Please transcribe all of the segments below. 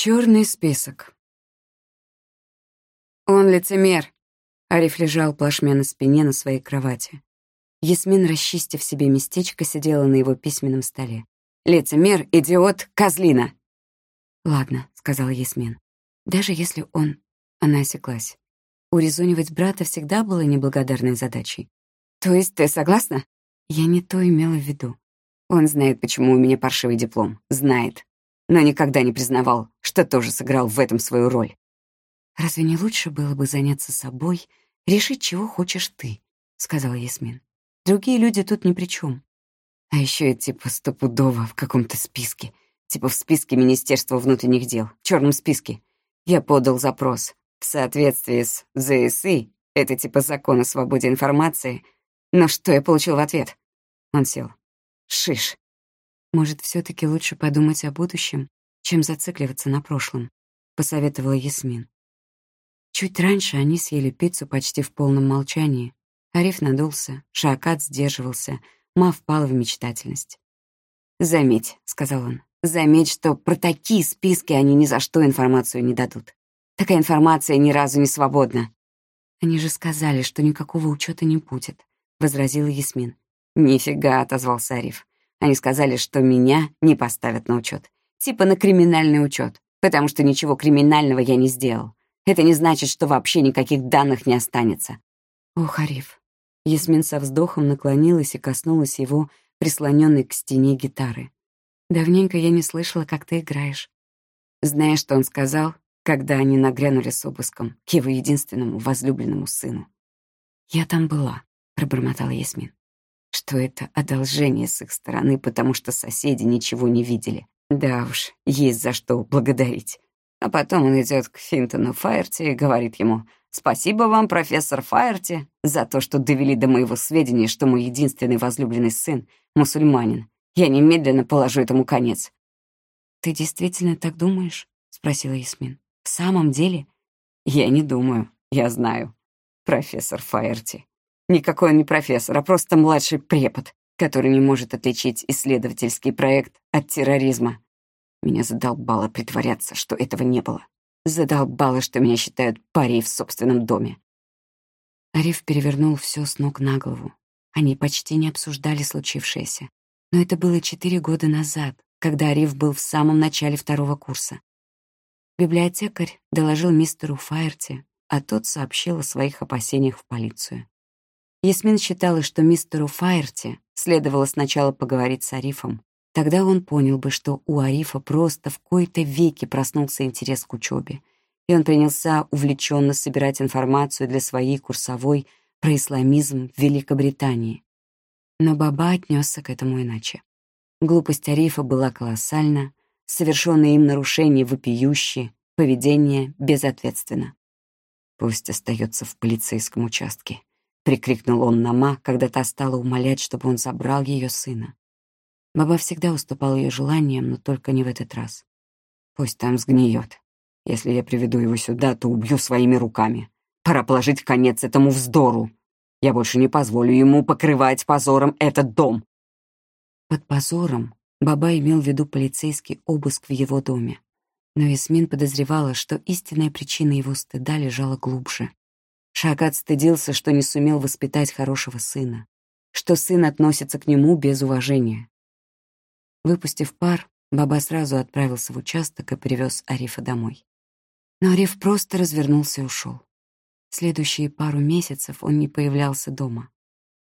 Черный список. Он лицемер. Ариф лежал плашмя на спине на своей кровати. Ясмин, расчистив себе местечко, сидела на его письменном столе. «Лицемер, идиот, козлина!» «Ладно», — сказала Ясмин. «Даже если он...» Она осеклась. Урезонивать брата всегда было неблагодарной задачей. «То есть ты согласна?» Я не то имела в виду. Он знает, почему у меня паршивый диплом. Знает но никогда не признавал, что тоже сыграл в этом свою роль. «Разве не лучше было бы заняться собой, решить, чего хочешь ты?» — сказала Ясмин. «Другие люди тут ни при чем. А еще и типа стопудово в каком-то списке. Типа в списке Министерства внутренних дел, в черном списке. Я подал запрос. В соответствии с ЗСИ, это типа закон о свободе информации. Но что я получил в ответ? Он сел. Шиш. Может, все таки лучше подумать о будущем, чем зацикливаться на прошлом, посоветовала Ясмин. Чуть раньше они съели пиццу почти в полном молчании. Ариф надулся, Шаакат сдерживался, Ма впала в мечтательность. «Заметь», — сказал он, — «заметь, что про такие списки они ни за что информацию не дадут. Такая информация ни разу не свободна». «Они же сказали, что никакого учета не будет», — возразила Ясмин. «Нифига», — отозвался Ариф. Они сказали, что меня не поставят на учет. Типа на криминальный учет, потому что ничего криминального я не сделал. Это не значит, что вообще никаких данных не останется. О, Хариф. Ясмин со вздохом наклонилась и коснулась его, прислоненной к стене гитары. Давненько я не слышала, как ты играешь. Знаешь, что он сказал, когда они нагрянули с обыском к его единственному возлюбленному сыну? «Я там была», — пробормотала Ясмин что это одолжение с их стороны, потому что соседи ничего не видели. Да уж, есть за что благодарить. А потом он идет к Финтону Фаерти и говорит ему, «Спасибо вам, профессор Фаерти, за то, что довели до моего сведения, что мой единственный возлюбленный сын — мусульманин. Я немедленно положу этому конец». «Ты действительно так думаешь?» — спросила Ясмин. «В самом деле?» «Я не думаю, я знаю. Профессор Фаерти. Никакой он не профессор, а просто младший препод, который не может отличить исследовательский проект от терроризма. Меня задолбало притворяться, что этого не было. Задолбало, что меня считают парей в собственном доме. Ариф перевернул все с ног на голову. Они почти не обсуждали случившееся. Но это было четыре года назад, когда Ариф был в самом начале второго курса. Библиотекарь доложил мистеру Фаерти, а тот сообщил о своих опасениях в полицию. Ясмин считала, что мистеру Фаерти следовало сначала поговорить с Арифом. Тогда он понял бы, что у Арифа просто в кои-то веки проснулся интерес к учебе, и он принялся увлеченно собирать информацию для своей курсовой про исламизм в Великобритании. Но Баба отнесся к этому иначе. Глупость Арифа была колоссальна, совершенные им нарушения вопиющие, поведение безответственно. Пусть остается в полицейском участке, прикрикнул он на Ма, когда та стала умолять, чтобы он забрал ее сына. Баба всегда уступал ее желаниям, но только не в этот раз. Пусть там сгниет. Если я приведу его сюда, то убью своими руками. Пора положить конец этому вздору. Я больше не позволю ему покрывать позором этот дом. Под позором Баба имел в виду полицейский обыск в его доме. Но Ясмин подозревала, что истинная причина его стыда лежала глубже. Шагат стыдился, что не сумел воспитать хорошего сына, что сын относится к нему без уважения. Выпустив пар, Баба сразу отправился в участок и привез Арифа домой. Но Ариф просто развернулся и ушел. Следующие пару месяцев он не появлялся дома.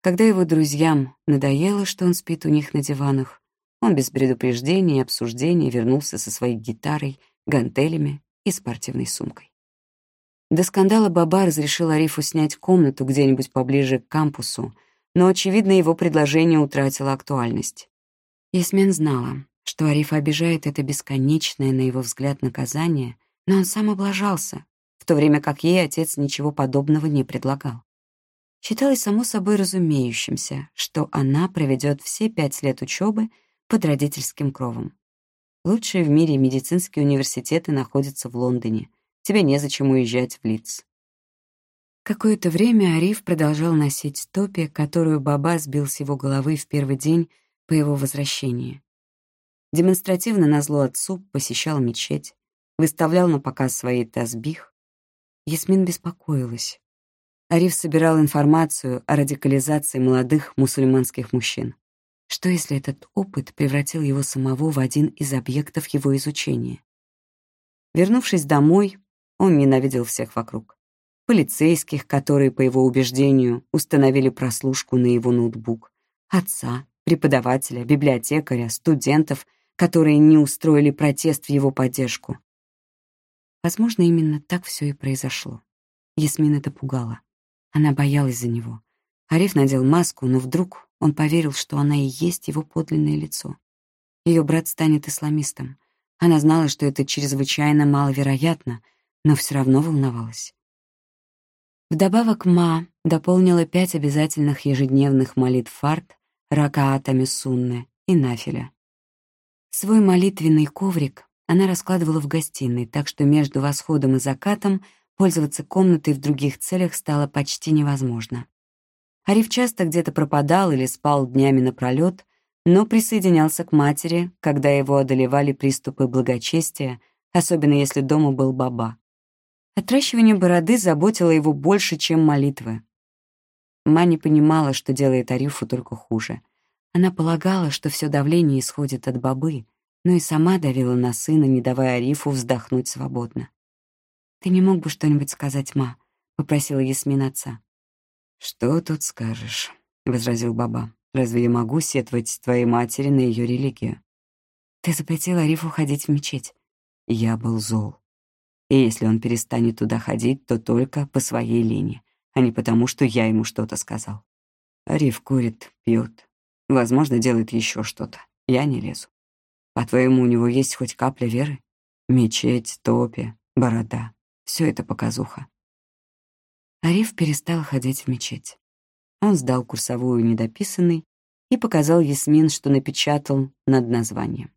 Когда его друзьям надоело, что он спит у них на диванах, он без предупреждения и обсуждения вернулся со своей гитарой, гантелями и спортивной сумкой. До скандала Баба разрешил Арифу снять комнату где-нибудь поближе к кампусу, но, очевидно, его предложение утратило актуальность. Ясмин знала, что Ариф обижает это бесконечное, на его взгляд, наказание, но он сам облажался, в то время как ей отец ничего подобного не предлагал. Считалось само собой разумеющимся, что она проведет все пять лет учебы под родительским кровом. Лучшие в мире медицинские университеты находятся в Лондоне — Тебе незачем уезжать в Лиц. Какое-то время Ариф продолжал носить топи, которую Баба сбил с его головы в первый день по его возвращении. Демонстративно назло отцу посещал мечеть, выставлял на показ свои тазбих. Ясмин беспокоилась. Ариф собирал информацию о радикализации молодых мусульманских мужчин. Что если этот опыт превратил его самого в один из объектов его изучения? Вернувшись домой, он ненавидел всех вокруг. Полицейских, которые, по его убеждению, установили прослушку на его ноутбук, отца, преподавателя, библиотекаря, студентов, которые не устроили протест в его поддержку. Возможно, именно так все и произошло. Ясмин это пугало. Она боялась за него. Ариф надел маску, но вдруг он поверил, что она и есть его подлинное лицо. Ее брат станет исламистом. Она знала, что это чрезвычайно маловероятно, но все равно волновалась. Вдобавок Ма дополнила пять обязательных ежедневных молитв фарт, ракаатами сунны и нафиля. Свой молитвенный коврик она раскладывала в гостиной, так что между восходом и закатом пользоваться комнатой в других целях стало почти невозможно. Ариф часто где-то пропадал или спал днями напролёт, но присоединялся к матери, когда его одолевали приступы благочестия, особенно если дома был баба. Отращивание бороды заботило его больше, чем молитвы. Ма не понимала, что делает Арифу только хуже. Она полагала, что все давление исходит от бабы, но и сама давила на сына, не давая Арифу вздохнуть свободно. «Ты не мог бы что-нибудь сказать, ма?» — попросила Ясмин отца. «Что тут скажешь?» — возразил Баба. «Разве я могу сетовать твоей матери на ее религию?» «Ты запретил Арифу ходить в мечеть». Я был зол. И если он перестанет туда ходить, то только по своей линии, а не потому, что я ему что-то сказал. Ариф курит, пьет. Возможно, делает еще что-то. Я не лезу. По-твоему, у него есть хоть капля веры? Мечеть, топи, борода. Все это показуха. Ариф перестал ходить в мечеть. Он сдал курсовую недописанный и показал Ясмин, что напечатал над названием.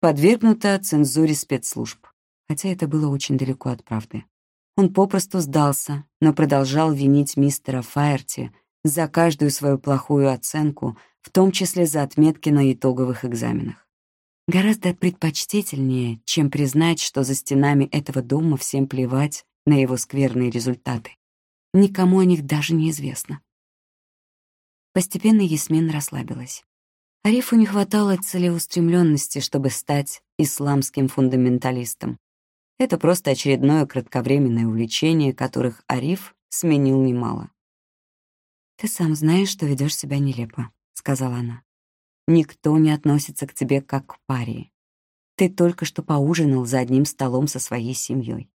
Подвергнуто цензуре спецслужб, хотя это было очень далеко от правды. Он попросту сдался, но продолжал винить мистера Фаерти за каждую свою плохую оценку, в том числе за отметки на итоговых экзаменах. Гораздо предпочтительнее, чем признать, что за стенами этого дома всем плевать на его скверные результаты. Никому о них даже не известно. Постепенно Ясмин расслабилась. Арифу не хватало целеустремленности, чтобы стать исламским фундаменталистом. Это просто очередное кратковременное увлечение, которых Ариф сменил немало. «Ты сам знаешь, что ведешь себя нелепо», — сказала она. «Никто не относится к тебе как к паре. Ты только что поужинал за одним столом со своей семьей.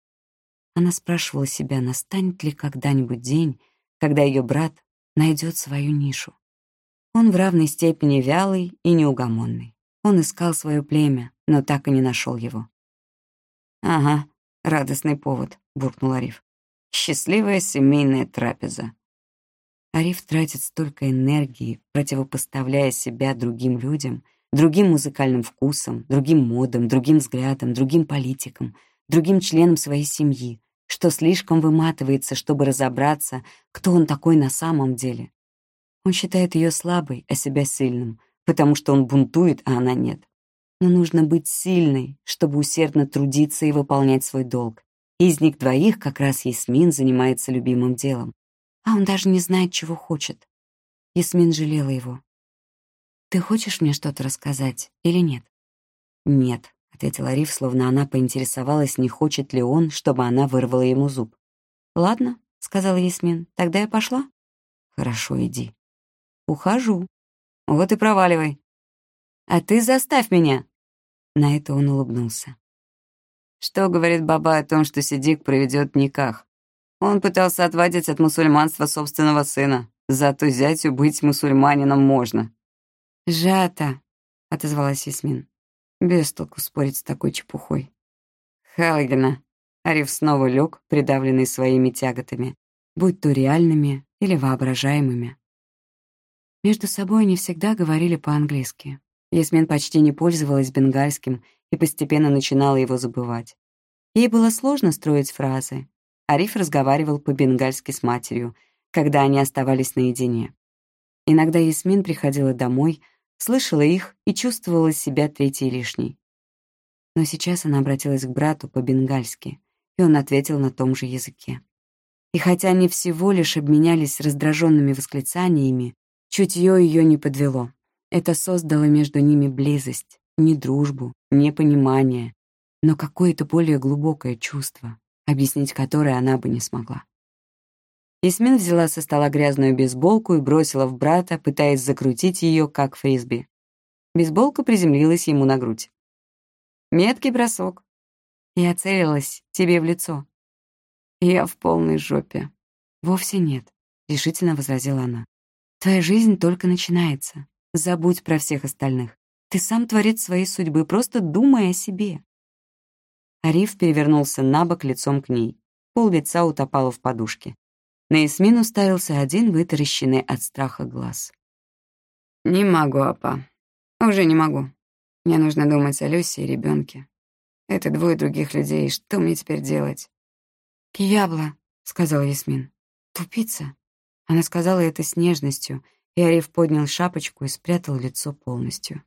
Она спрашивала себя, настанет ли когда-нибудь день, когда ее брат найдет свою нишу. Он в равной степени вялый и неугомонный. Он искал свое племя, но так и не нашел его. «Ага, радостный повод», — буркнул Ариф. «Счастливая семейная трапеза». Ариф тратит столько энергии, противопоставляя себя другим людям, другим музыкальным вкусам, другим модам, другим взглядам, другим политикам, другим членам своей семьи, что слишком выматывается, чтобы разобраться, кто он такой на самом деле. Он считает ее слабой, а себя сильным, потому что он бунтует, а она нет. Но нужно быть сильной, чтобы усердно трудиться и выполнять свой долг. Из них двоих как раз Ясмин занимается любимым делом. А он даже не знает, чего хочет. Ясмин жалела его. «Ты хочешь мне что-то рассказать или нет?» «Нет», — ответила Риф, словно она поинтересовалась, не хочет ли он, чтобы она вырвала ему зуб. «Ладно», — сказала Ясмин, — «тогда я пошла?» «Хорошо, иди». «Ухожу». «Вот и проваливай». «А ты заставь меня». На это он улыбнулся. Что говорит Баба о том, что Сидик проведет никах? Он пытался отвадить от мусульманства собственного сына. Зато зятю быть мусульманином можно. «Жата», — отозвалась Ясмин. Без толку спорить с такой чепухой. Халгина. Ариф снова лег, придавленный своими тяготами, будь то реальными или воображаемыми. Между собой они всегда говорили по-английски. Ясмин почти не пользовалась бенгальским и постепенно начинала его забывать. Ей было сложно строить фразы. Ариф разговаривал по-бенгальски с матерью, когда они оставались наедине. Иногда Ясмин приходила домой, слышала их и чувствовала себя третьей лишней. Но сейчас она обратилась к брату по-бенгальски, и он ответил на том же языке. И хотя они всего лишь обменялись раздраженными восклицаниями, чутье ее не подвело. Это создало между ними близость, не дружбу, не понимание, но какое-то более глубокое чувство, объяснить которое она бы не смогла. Ясмин взяла со стола грязную бейсболку и бросила в брата, пытаясь закрутить ее, как фрисби. Бейсболка приземлилась ему на грудь. Меткий бросок. Я целилась тебе в лицо. Я в полной жопе. Вовсе нет, решительно возразила она. Твоя жизнь только начинается. Забудь про всех остальных. Ты сам творец своей судьбы, просто думай о себе. Ариф перевернулся на бок лицом к ней. Пол лица утопало в подушке. На Ясмин уставился один вытаращенный от страха глаз. «Не могу, апа. Уже не могу. Мне нужно думать о Люсе и ребенке. Это двое других людей, что мне теперь делать?» «Киябла», — сказал Ясмин. «Тупица». Она сказала это с нежностью, и поднял шапочку и спрятал лицо полностью.